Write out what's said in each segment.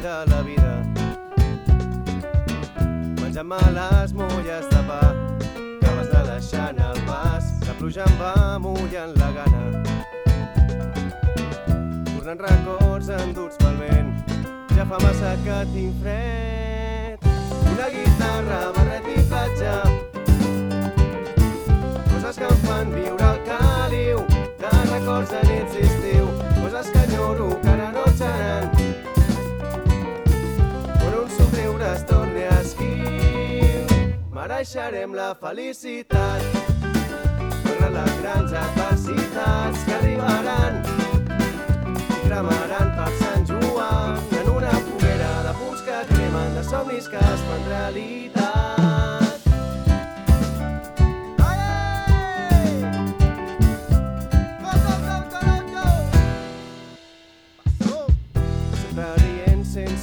de la vida. Menjant-me les molles de pa que vas anar deixant al pas. La pluja em va mullant la gana. Tornant records enduts pel vent, ja fa massa que tinc fred. Mereixerem la felicitat, malgrat les grans adversitats que arribaran cremaran per Sant Joan en una foguera de punts que cremen, de somnis que es fan realitat.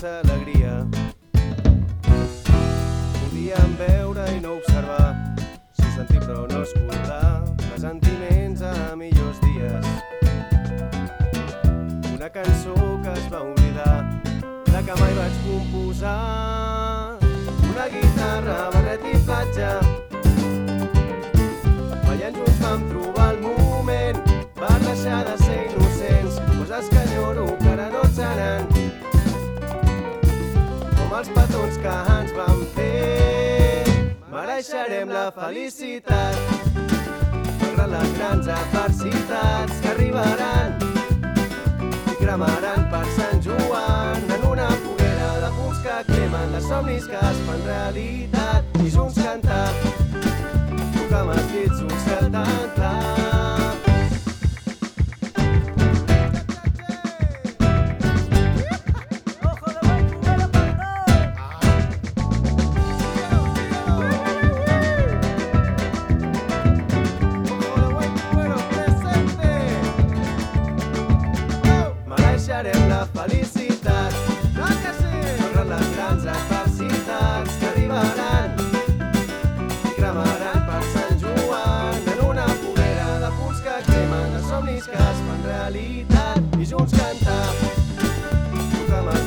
Alegria. Pressentiments a millors dies. Una cançó que es va oblidar, la que mai vaig composar. Una guitarra, barret i platja, ballant junts vam trobar el moment per deixar de ser innocents, coses que enyoro que ara no seran com els petons que ens van fer. Mereixerem la felicitat, les grans adversitats que arribaran i cremaran per Sant Joan en una foguera de punts que cremen, de somnis que es fan realitat i junts cantar, tocar amb els dits un cel tan clar. felicitat. Clar que sí! Corren les grans adversitats que arribaran i cremaran per Sant Joan en una foguera de punts que cremen, de somnis que es fan realitat i junts cantar. Proclamant